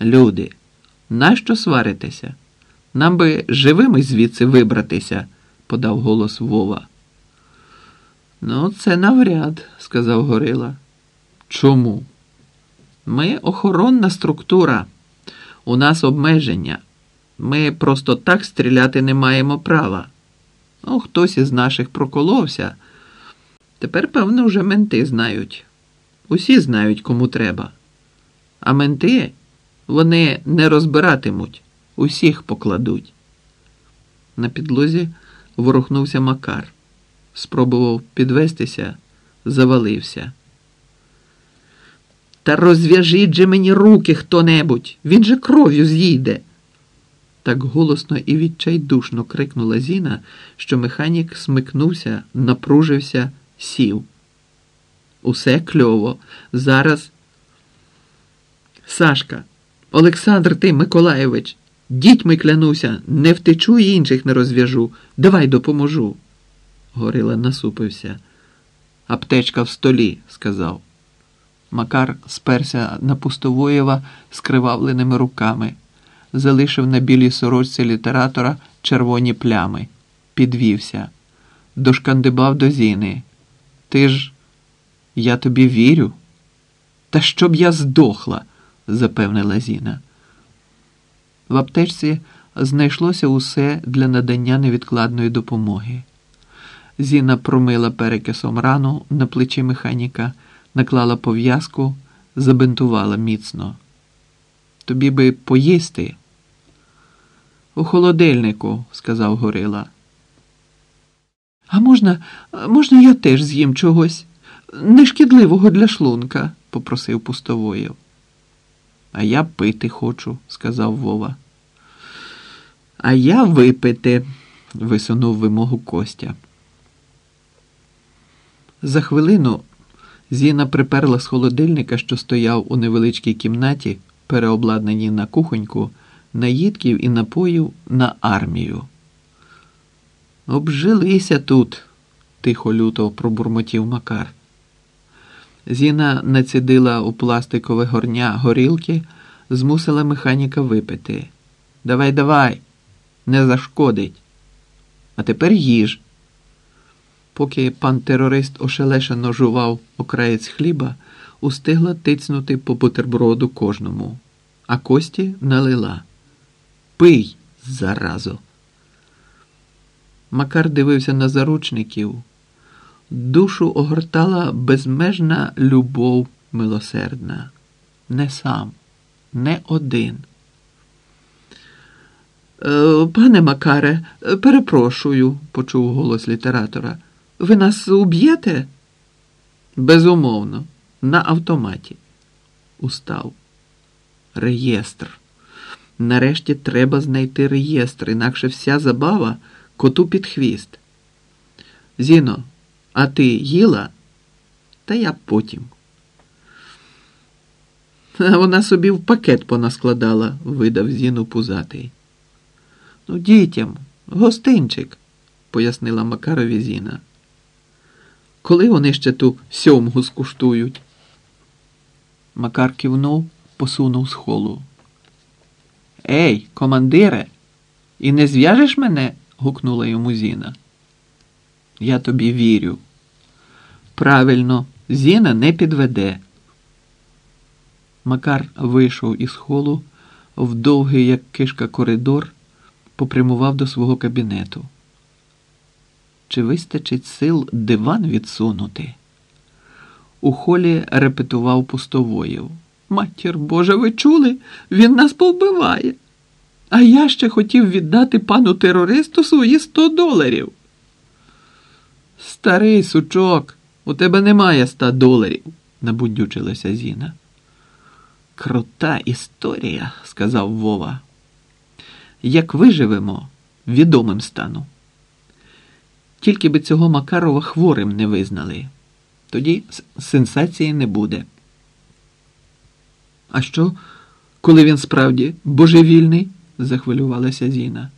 Люди, нащо сваритеся? Нам би живими звідси вибратися, подав голос Вова. Ну, це навряд, сказав Горила. Чому? Ми охоронна структура. У нас обмеження. Ми просто так стріляти не маємо права. Ну, хтось із наших проколовся. Тепер, певно, вже менти знають. Усі знають, кому треба. А менти вони не розбиратимуть, усіх покладуть. На підлозі ворухнувся Макар. Спробував підвестися, завалився. Та розв'яжіть же мені руки хто-небудь, він же кров'ю з'їде. Так голосно і відчайдушно крикнула Зіна, що механік смикнувся, напружився, сів. Усе кльово. Зараз. Сашка, Олександр ти, Миколаєвич, дітьми клянуся, не втечу і інших не розв'яжу. Давай допоможу. Горила насупився. Аптечка в столі, сказав. Макар сперся на Пустовоєва скривавленими руками, залишив на білій сорочці літератора червоні плями, підвівся, дошкандибав до Зіни. Ти ж, я тобі вірю. Та щоб я здохла, запевнила Зіна. В аптечці знайшлося усе для надання невідкладної допомоги. Зіна промила перекисом рану на плечі механіка наклала пов'язку, забинтувала міцно. Тобі би поїсти. У холодильнику, сказав Горила. А можна, можна, я теж з'їм чогось нешкідливого для шлунка, попросив пустовоєв. А я пити хочу, сказав Вова. А я випити, висунув вимогу Костя. За хвилину Зіна приперла з холодильника, що стояв у невеличкій кімнаті, переобладнаній на кухоньку, наїдків і напоїв на армію. Обжилися тут, тихо люто пробурмотів Макар. Зіна націдила у пластикове горня горілки, змусила механіка випити. Давай, давай, не зашкодить. А тепер їж. Поки пан терорист ошелешено жував окраєць хліба, устигла тицнути по бутерброду кожному, а кості налила. Пий, заразо. Макар дивився на заручників. Душу огортала безмежна любов милосердна. Не сам, не один. «Е, Пане Макаре, перепрошую, почув голос літератора. Ви нас уб'єте? Безумовно, на автоматі. Устав. Реєстр. Нарешті треба знайти реєстр, інакше вся забава коту під хвіст. Зіно, а ти їла? Та я потім. Вона собі в пакет понаскладала, видав Зіну пузатий. Ну, дітям, гостинчик, пояснила Макарові Зіна. Коли вони ще ту сьомгу скуштують? Макар кивнув, посунув з холу. Ей, командире, і не зв'яжеш мене? гукнула йому Зіна. Я тобі вірю. Правильно, Зіна не підведе. Макар вийшов із холу в довгий, як кишка, коридор, попрямував до свого кабінету. Чи вистачить сил диван відсунути? У холі репетував пустовоїв. Матір Божа, ви чули? Він нас повбиває. А я ще хотів віддати пану терористу свої сто доларів. Старий сучок, у тебе немає ста доларів, набудючилася Зіна. Крута історія, сказав Вова. Як виживемо, відомим стану. Тільки би цього Макарова хворим не визнали. Тоді сенсації не буде. А що, коли він справді божевільний? захвилювалася Зіна.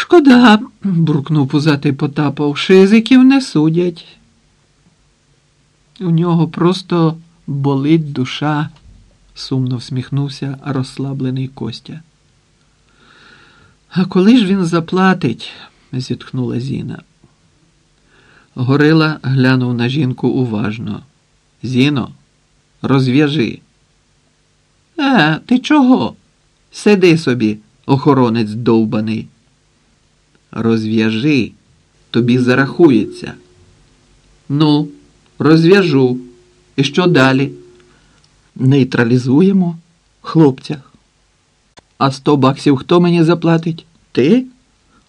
Шкода, буркнув пузатий Потапов, шизиків не судять. У нього просто болить душа. сумно всміхнувся розслаблений Костя. А коли ж він заплатить? зітхнула Зіна. Горила глянув на жінку уважно. Зіно, розв'яжи. Е, ти чого? Сиди собі, охоронець довбаний. Розв'яжи, тобі зарахується. Ну, розв'яжу. І що далі? Нейтралізуємо хлопця. А сто баксів хто мені заплатить? Ти?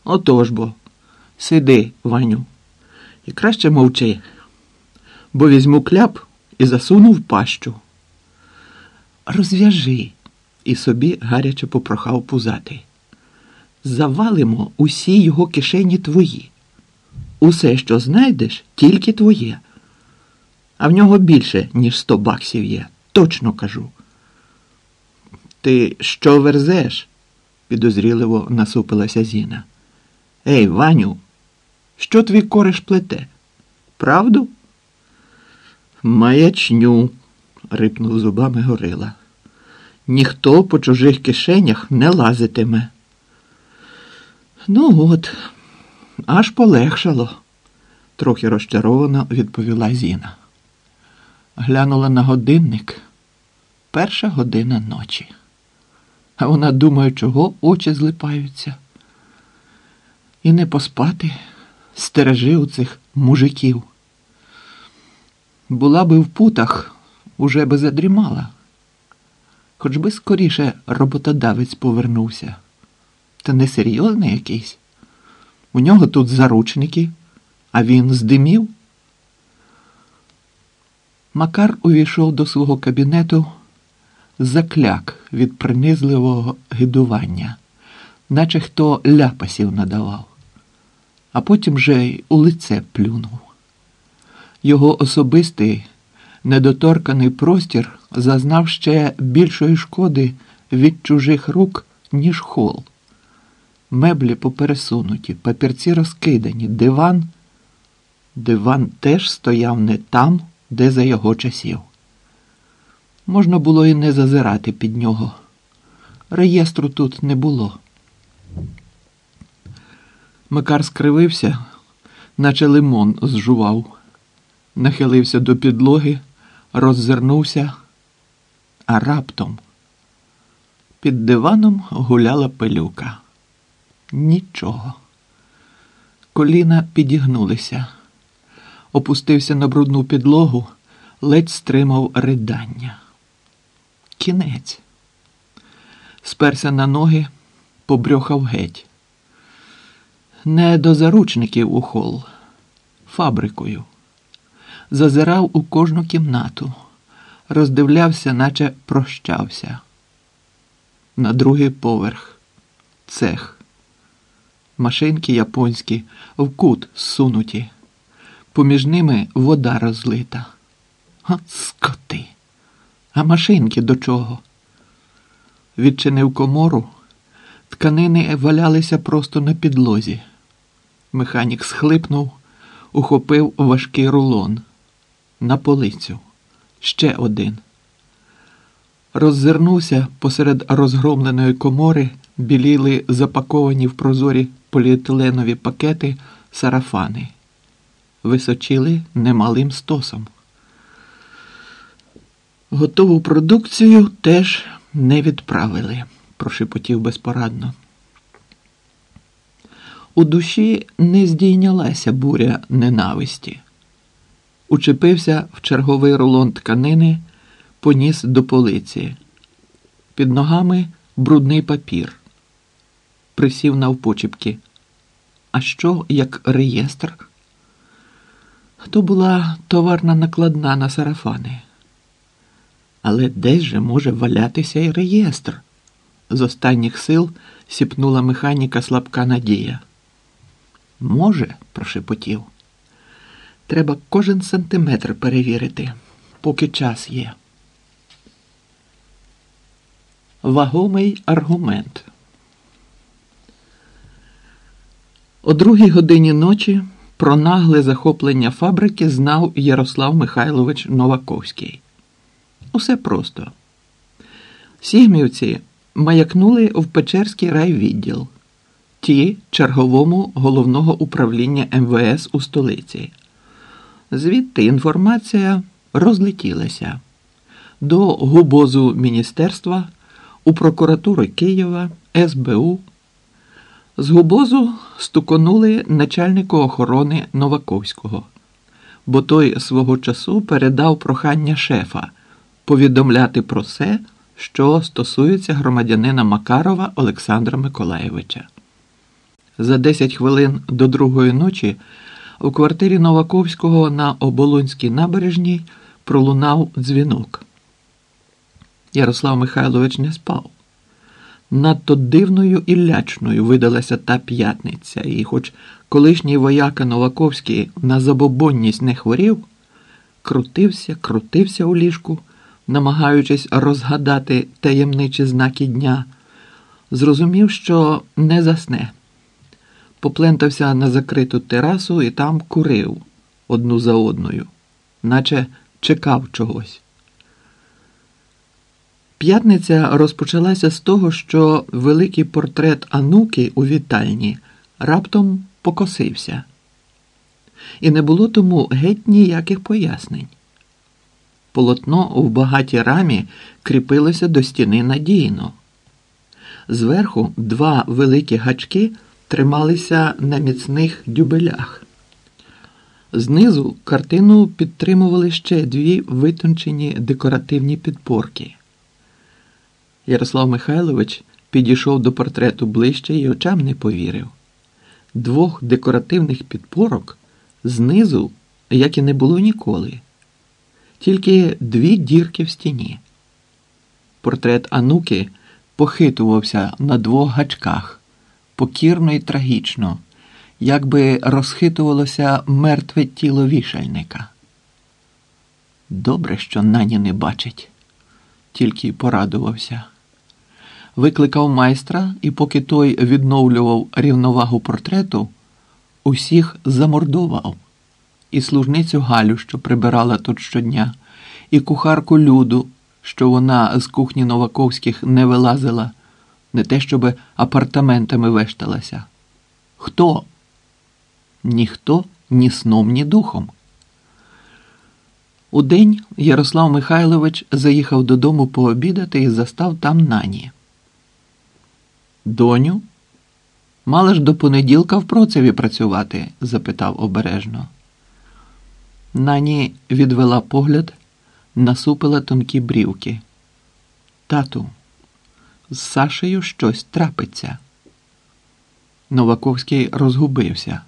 Отож бо. Сиди, Ваню, і краще мовчи, бо візьму кляп і засуну в пащу. Розв'яжи, і собі гаряче попрохав пузатий. Завалимо усі його кишені твої. Усе, що знайдеш, тільки твоє. А в нього більше, ніж сто баксів є. Точно кажу. Ти що верзеш? підозріливо насупилася Зіна. Ей, Ваню, що твій кориш плете? Правду? Маячню, рипнув зубами горила. Ніхто по чужих кишенях не лазитиме. Ну от, аж полегшало, трохи розчаровано відповіла Зіна. Глянула на годинник перша година ночі. А вона думає, чого очі злипаються. І не поспати стережи у цих мужиків. Була би в путах, уже би задрімала. Хоч би скоріше роботодавець повернувся. Та несерйозний якийсь. У нього тут заручники, а він здимів. Макар увійшов до свого кабінету закляк від принизливого гидування, наче хто ляпасів надавав, а потім же й у лице плюнув. Його особистий недоторканий простір зазнав ще більшої шкоди від чужих рук, ніж хол. Меблі попересунуті, папірці розкидані, диван. Диван теж стояв не там, де за його часів. Можна було і не зазирати під нього. Реєстру тут не було. Макар скривився, наче лимон зжував, нахилився до підлоги, роззирнувся, а раптом під диваном гуляла пилюка. Нічого. Коліна підігнулися, опустився на брудну підлогу, ледь стримав ридання. Кінець. Сперся на ноги, побрьохав геть. Не до заручників у хол, фабрикою. Зазирав у кожну кімнату, роздивлявся, наче прощався. На другий поверх, цех. Машинки японські в кут сунуті, поміж ними вода розлита. От скоти! А машинки до чого? Відчинив комору, тканини валялися просто на підлозі. Механік схлипнув, ухопив важкий рулон. На полицю. Ще один. Роззирнувся посеред розгромленої комори, біліли запаковані в прозорі поліетиленові пакети сарафани. Височили немалим стосом. Готову продукцію теж не відправили, прошепотів безпорадно. У душі не здійнялася буря ненависті. Учепився в черговий рулон тканини, поніс до полиці. Під ногами брудний папір. Присів навпочіпки. А що як реєстр? То була товарна накладна на сарафани. Але десь же може валятися і реєстр. З останніх сил сіпнула механіка слабка надія. Може, прошепотів. Треба кожен сантиметр перевірити, поки час є. Вагомий аргумент. О другій годині ночі про нагле захоплення фабрики знав Ярослав Михайлович Новаковський. Усе просто. Сігмівці маякнули в Печерський райвідділ, ті черговому головного управління МВС у столиці. Звідти інформація розлетілася до губозу міністерства, у прокуратури Києва, СБУ. З губозу стуконули начальнику охорони Новаковського, бо той свого часу передав прохання шефа повідомляти про все, що стосується громадянина Макарова Олександра Миколаєвича. За 10 хвилин до другої ночі у квартирі Новаковського на Оболонській набережній пролунав дзвінок. Ярослав Михайлович не спав. Надто дивною і лячною видалася та п'ятниця, і, хоч колишній вояка Новаковський на забобонність не хворів, крутився, крутився у ліжку, намагаючись розгадати таємничі знаки дня, зрозумів, що не засне. Поплентався на закриту терасу і там курив одну за одною, наче чекав чогось. П'ятниця розпочалася з того, що великий портрет Ануки у вітальні раптом покосився, і не було тому геть ніяких пояснень. Полотно в багатій рамі кріпилося до стіни надійно. Зверху два великі гачки трималися на міцних дюбелях. Знизу картину підтримували ще дві витончені декоративні підпорки. Ярослав Михайлович підійшов до портрету ближче і очам не повірив. Двох декоративних підпорок знизу, як і не було ніколи, тільки дві дірки в стіні. Портрет Ануки похитувався на двох гачках, покірно і трагічно, якби розхитувалося мертве тіло вішальника. Добре, що нані не бачить, тільки порадувався викликав майстра, і поки той відновлював рівновагу портрету, усіх замордував. І служницю Галю, що прибирала тут щодня, і кухарку Люду, що вона з кухні Новаковських не вилазила, не те, щоб апартаментами вешталася. Хто? Ніхто ні сном, ні духом. Удень Ярослав Михайлович заїхав додому пообідати і застав там нані. Доню, мала ж до понеділка в процеві працювати? запитав обережно. Нані відвела погляд, насупила тонкі брівки. Тату, з Сашею щось трапиться. Новаковський розгубився.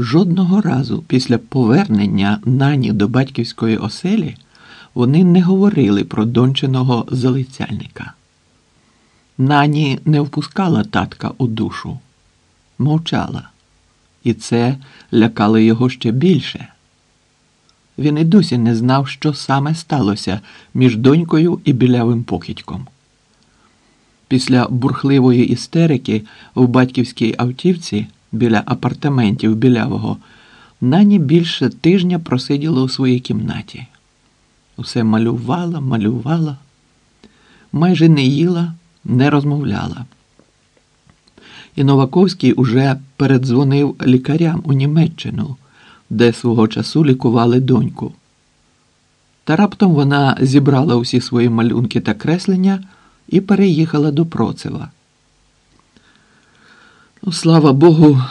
Жодного разу після повернення нані до батьківської оселі вони не говорили про дончиного залицяльника. Нані не впускала татка у душу, мовчала, і це лякало його ще більше. Він і досі не знав, що саме сталося між донькою і білявим покидьком. Після бурхливої істерики в батьківській автівці біля апартаментів білявого нані більше тижня просиділа у своїй кімнаті. Усе малювала, малювала, майже не їла не розмовляла. І Новаковський уже передзвонив лікарям у Німеччину, де свого часу лікували доньку. Та раптом вона зібрала усі свої малюнки та креслення і переїхала до Процева. Ну, слава Богу,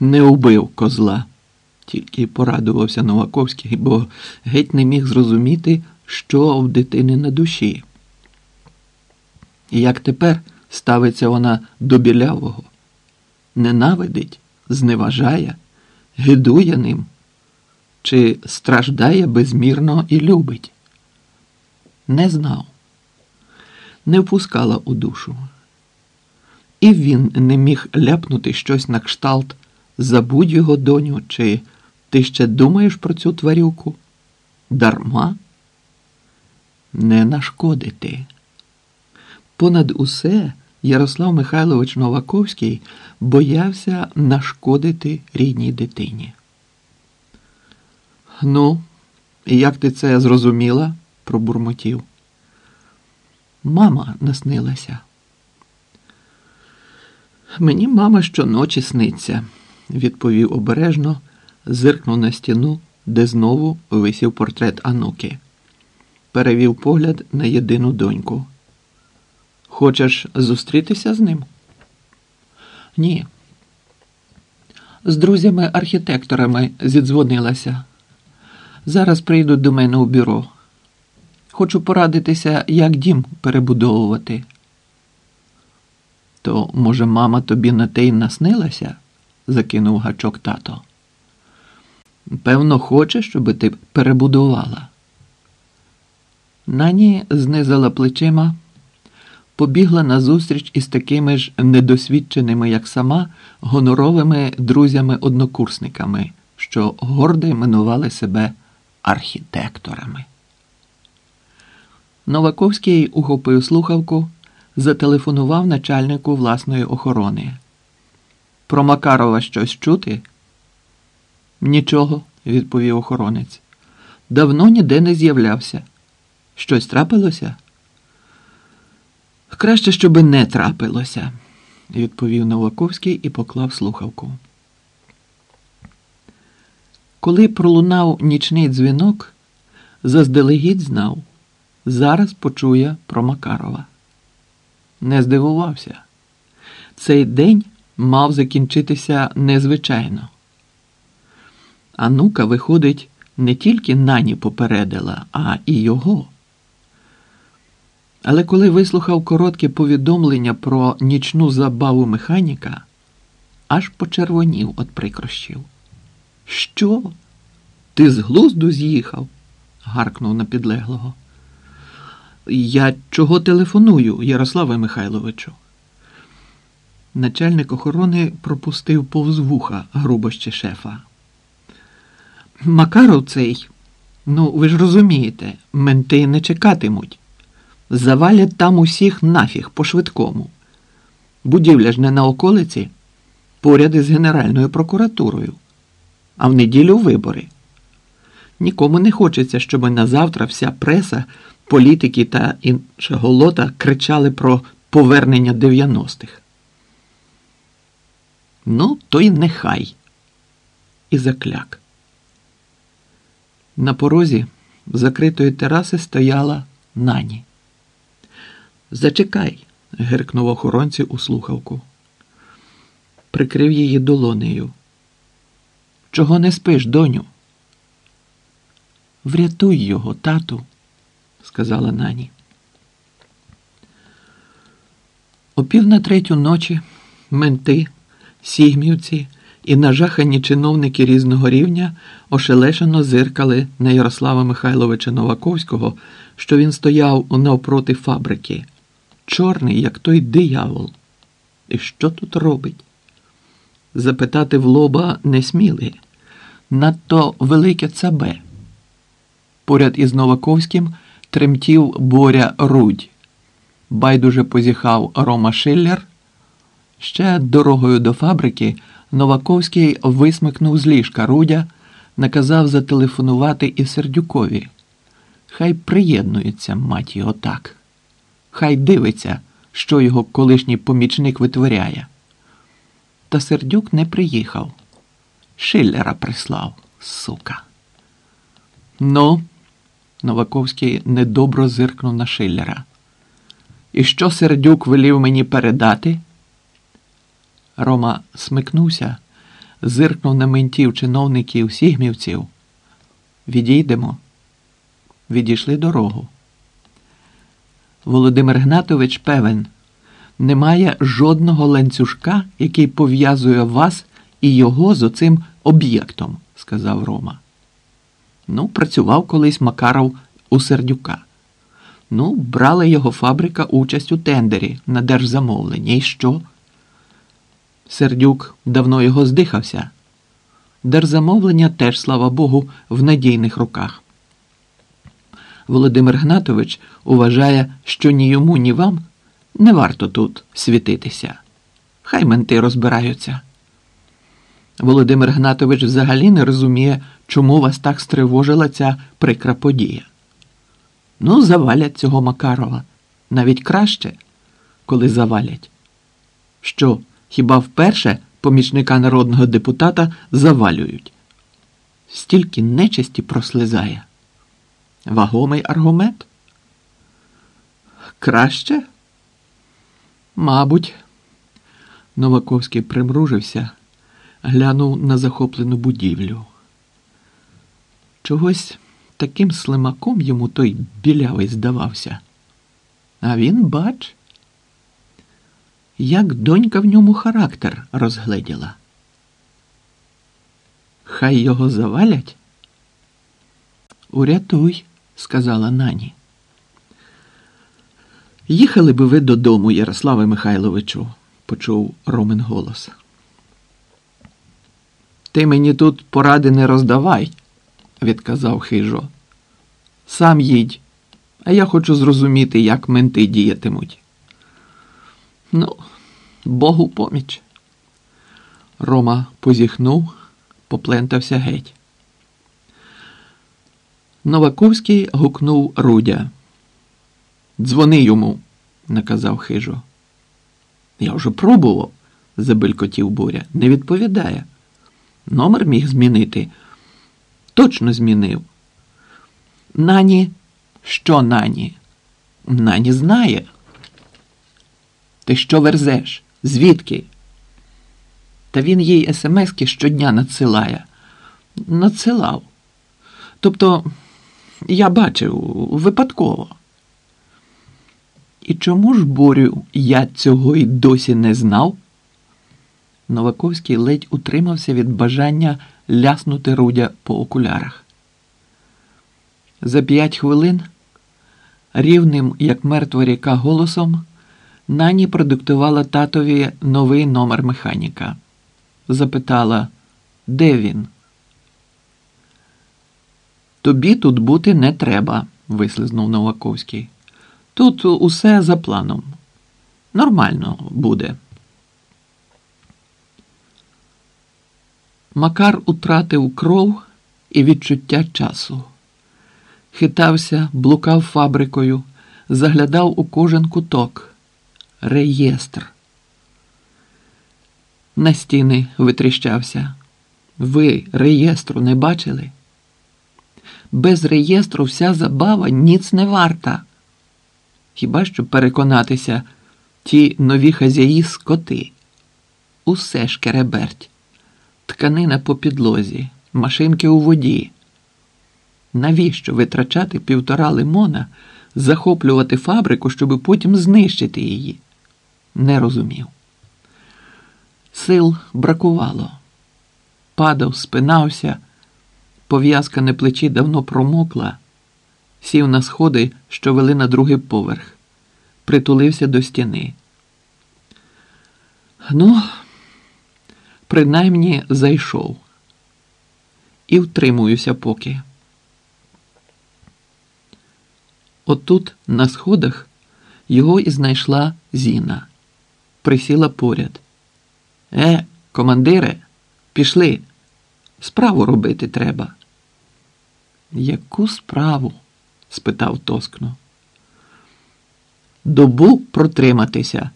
не убив козла, тільки порадувався Новаковський, бо геть не міг зрозуміти, що в дитини на душі. Як тепер ставиться вона до білявого, ненавидить, зневажає, гидує ним, чи страждає безмірно і любить? Не знав, не впускала у душу. І він не міг ляпнути щось на кшталт забудь його доню, чи ти ще думаєш про цю тварюку? Дарма? Не нашкодити. Понад усе Ярослав Михайлович Новаковський боявся нашкодити рідній дитині. Ну, як ти це зрозуміла? пробурмотів. Мама наснилася. Мені мама щоночі сниться, відповів обережно, зиркнув на стіну, де знову висів портрет Ануки. Перевів погляд на єдину доньку. Хочеш зустрітися з ним? Ні. З друзями-архітекторами зідзвонилася. Зараз прийдуть до мене у бюро. Хочу порадитися, як дім перебудовувати. То, може, мама тобі на те й наснилася? закинув гачок тато. Певно, хоче, щоб ти перебудувала. Нані знизила плечима, побігла назустріч із такими ж недосвідченими, як сама, гоноровими друзями-однокурсниками, що гордо іменували себе архітекторами. Новаковський ухопив слухавку, зателефонував начальнику власної охорони. Про Макарова щось чути? Нічого, відповів охоронець. Давно ніде не з'являвся. Щось трапилося? Краще, щоби не трапилося, відповів Новаковський і поклав слухавку. Коли пролунав нічний дзвінок, заздалегідь знав, зараз почує про Макарова. Не здивувався. Цей день мав закінчитися незвичайно. Анука, виходить, не тільки нані попередила, а і його. Але коли вислухав коротке повідомлення про нічну забаву механіка, аж почервонів від прикрощів. Що? Ти з глузду з'їхав? гаркнув на підлеглого. Я чого телефоную, Ярославе Михайловичу? Начальник охорони пропустив повз вуха грубощі шефа. Макаров цей, ну ви ж розумієте, менти не чекатимуть. Завалять там усіх нафіг по швидкому. Будівля ж не на околиці, поряд із Генеральною прокуратурою, а в неділю вибори. Нікому не хочеться, щоб на завтра вся преса, політики та інша голота кричали про повернення 90-х. Ну, то й нехай. І закляк. На порозі закритої тераси стояла нані. Зачекай, гиркнув охоронці у слухавку. Прикрив її долонею. Чого не спиш, доню? Врятуй його, тату, сказала нані. О пів на третю ночі менти, сігмівці і нажахані чиновники різного рівня ошелешено зиркали на Ярослава Михайловича Новаковського, що він стояв навпроти фабрики, чорний, як той диявол. І що тут робить? Запитати в лоба не сміли. Надто велике цабе. Поряд із Новаковським тремтів Боря Рудь. Байдуже позіхав Рома Шиллер. Ще дорогою до фабрики Новаковський висмикнув з ліжка Рудя, наказав зателефонувати і Сердюкові. Хай приєднується, мать його так. Хай дивиться, що його колишній помічник витворяє. Та Сердюк не приїхав. Шиллера прислав, сука. Ну, Новаковський недобро зиркнув на Шиллера. І що Сердюк велів мені передати? Рома смикнувся, зиркнув на ментів чиновників сігмівців. Відійдемо. Відійшли дорогу. Володимир Гнатович певен, немає жодного ланцюжка, який пов'язує вас і його з оцим об'єктом, сказав Рома. Ну, працював колись Макаров у Сердюка. Ну, брала його фабрика участь у тендері на держзамовлення. І що? Сердюк давно його здихався. Держзамовлення теж, слава Богу, в надійних руках. Володимир Гнатович вважає, що ні йому, ні вам не варто тут світитися. Хай менти розбираються. Володимир Гнатович взагалі не розуміє, чому вас так стривожила ця прикра подія. Ну, завалять цього Макарова. Навіть краще, коли завалять. Що, хіба вперше помічника народного депутата завалюють? Стільки нечисті прослизає. Вагомий аргумент? Краще? Мабуть. Новаковський примружився, глянув на захоплену будівлю. Чогось таким слимаком йому той білявий здавався. А він, бач, як донька в ньому характер розгледіла. Хай його завалять. Урятуй, сказала нані. Їхали би ви додому, Ярославе Михайловичу, почув Ромин голос. Ти мені тут поради не роздавай, відказав хижо. Сам їдь, а я хочу зрозуміти, як менти діятимуть. Ну, Богу поміч. Рома позіхнув, поплентався геть. Новаковський гукнув Рудя. Дзвони йому, наказав хижо. Я вже пробував, забелькотів Боря. Не відповідає. Номер міг змінити. Точно змінив. Нані, що нані? Нані знає. Ти що верзеш? Звідки? Та він їй смски щодня надсилає. Надсилав. Тобто, я бачив випадково. І чому ж, Борю, я цього й досі не знав? Новаковський ледь утримався від бажання ляснути Рудя по окулярах. За п'ять хвилин, рівним, як мертва ріка, голосом, Нані продиктувала татові новий номер механіка. Запитала, де він? Тобі тут бути не треба, вислизнув Новаковський. Тут усе за планом. Нормально буде. Макар утратив кров і відчуття часу. Хитався, блукав фабрикою, заглядав у кожен куток. Реєстр. На стіни витріщався. Ви реєстру не бачили? Без реєстру вся забава ніц не варта. Хіба що переконатися, ті нові хазяї скоти. Усе шкереберть, тканина по підлозі, машинки у воді. Навіщо витрачати півтора лимона, захоплювати фабрику, щоб потім знищити її? Не розумів. Сил бракувало. Падав, спинався, пов'язка на плечі давно промокла сів на сходи, що вели на другий поверх, притулився до стіни. Ну, принаймні зайшов і втримуюся поки. Отут, на сходах, його і знайшла Зіна, присіла поряд. Е, командире, пішли. Справу робити треба. Яку справу? спитав тоскно. Добу протриматися.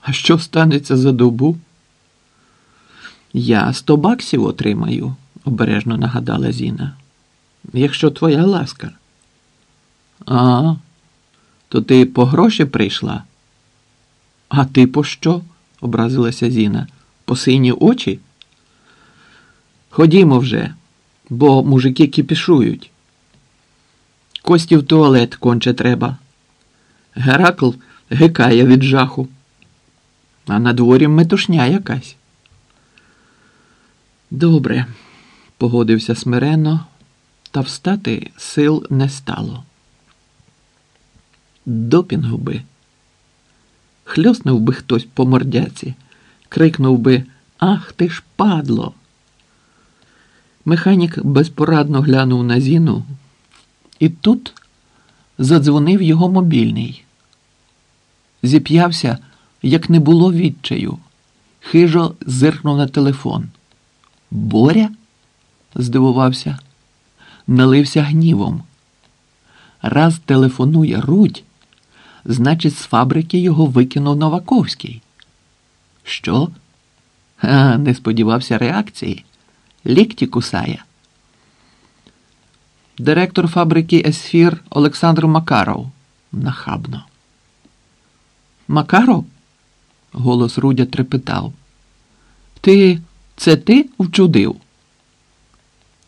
А що станеться за добу? Я сто баксів отримаю, обережно нагадала Зіна. Якщо твоя ласка. А, то ти по гроші прийшла? А ти по що? образилася Зіна. По сині очі? Ходімо вже, бо мужики кипішують. Кості в туалет конче треба. Геракл гикає від жаху, а на дворі метушня якась. Добре, погодився смиренно, та встати сил не стало. Допінгу би. Хльоснув би хтось по мордяці, крикнув би Ах ти ж падло. Механік безпорадно глянув на Зіну. І тут задзвонив його мобільний. Зіп'явся, як не було відчаю. Хижо зиркнув на телефон. Боря? здивувався, налився гнівом. Раз телефонує Рудь, значить, з фабрики його викинув Новаковський. Що? Не сподівався реакції. Лікті кусає. Директор фабрики Есфір Олександр Макаров. Нахабно. Макаров? Голос Рудя трепетав. Ти це ти вчудив?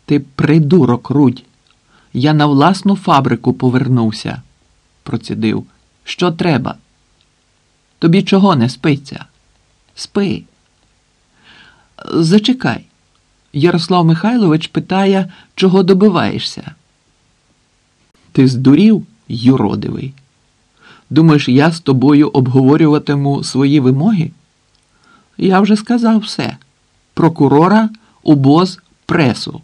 Ти придурок, Рудь. Я на власну фабрику повернувся, процідив. Що треба? Тобі чого не спиться? Спи. Зачекай. Ярослав Михайлович питає, чого добиваєшся. Ти здурів, юродивий. Думаєш, я з тобою обговорюватиму свої вимоги? Я вже сказав все. Прокурора, убоз, пресу.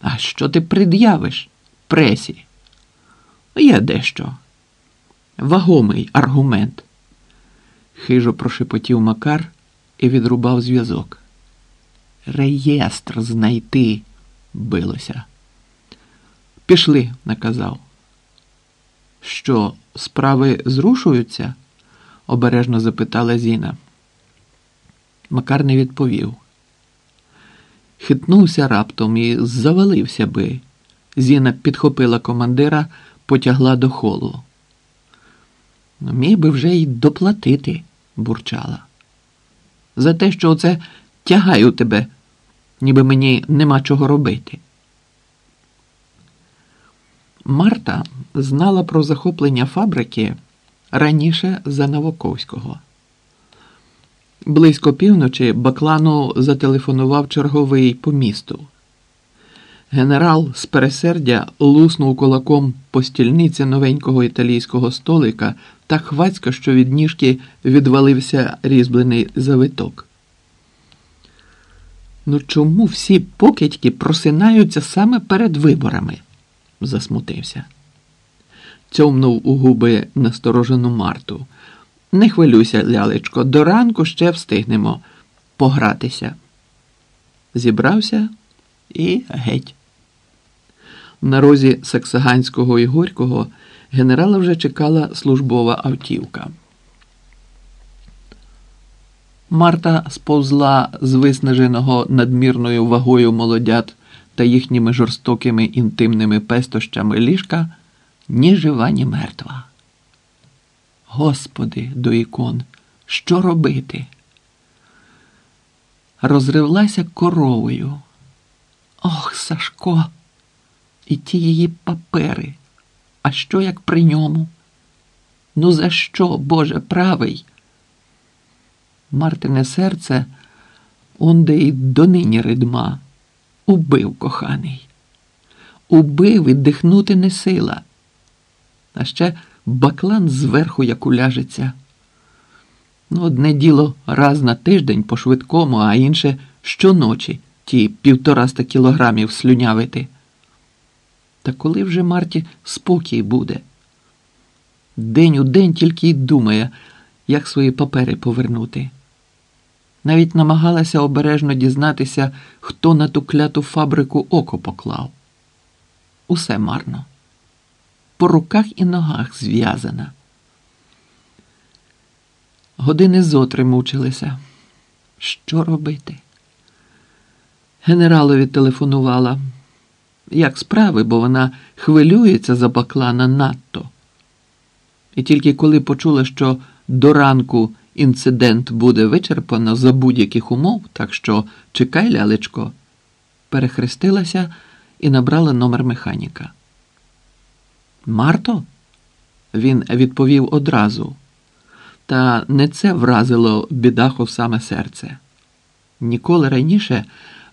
А що ти пред'явиш пресі? Є дещо. Вагомий аргумент. Хижо прошепотів Макар і відрубав зв'язок. Реєстр знайти билося. Пішли, наказав. Що, справи зрушуються? обережно запитала Зіна. Макар не відповів. Хитнувся раптом і завалився би. Зіна підхопила командира, потягла до холу. Міг би вже й доплатити, бурчала. За те, що оце тягаю тебе, ніби мені нема чого робити. Марта знала про захоплення фабрики раніше за Новаковського. Близько півночі Баклану зателефонував черговий по місту. Генерал з пересердя луснув кулаком по стільниці новенького італійського столика так хвацько, що від ніжки відвалився різьблений завиток. Ну чому всі покидьки просинаються саме перед виборами? засмутився. Цьомнув у губи насторожену Марту. Не хвилюйся, лялечко, до ранку ще встигнемо погратися. Зібрався і геть. На розі Саксаганського і Горького генерала вже чекала службова автівка. Марта сповзла з виснаженого надмірною вагою молодят та їхніми жорстокими інтимними пестощами ліжка ні жива, ні мертва. Господи, до ікон, що робити? Розривлася коровою. Ох, Сашко, і ті її папери. А що як при ньому? Ну, за що, Боже, правий? Мартине серце, онде й донині ридма, убив коханий. Убив і дихнути не сила. А ще баклан зверху як уляжеться. Ну, одне діло раз на тиждень по швидкому, а інше щоночі ті півтораста кілограмів слюнявити. Та коли вже Марті спокій буде? День у день тільки й думає, як свої папери повернути. Навіть намагалася обережно дізнатися, хто на ту кляту фабрику око поклав. Усе марно. По руках і ногах зв'язана. Години зотри мучилися. Що робити? Генералові телефонувала. Як справи, бо вона хвилюється за баклана надто. І тільки коли почула, що до ранку інцидент буде вичерпано за будь-яких умов, так що чекай, лялечко, перехрестилася і набрала номер механіка. Марто? Він відповів одразу. Та не це вразило бідаху в саме серце. Ніколи раніше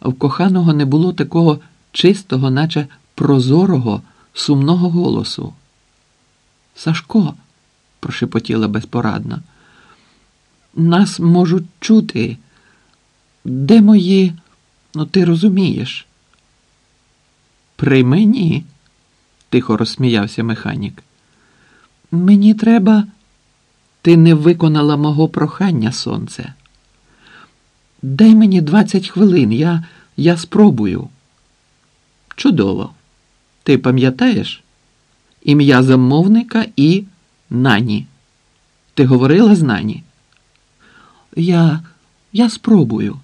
в коханого не було такого чистого, наче прозорого, сумного голосу. Сашко, прошепотіла безпорадно, нас можуть чути. Де мої, ну ти розумієш? При мені, тихо розсміявся механік. Мені треба. Ти не виконала мого прохання, сонце. Дай мені двадцять хвилин, я, я спробую. Чудово. Ти пам'ятаєш? Ім'я замовника і Нані. Ти говорила з Нані? Я. я спробую.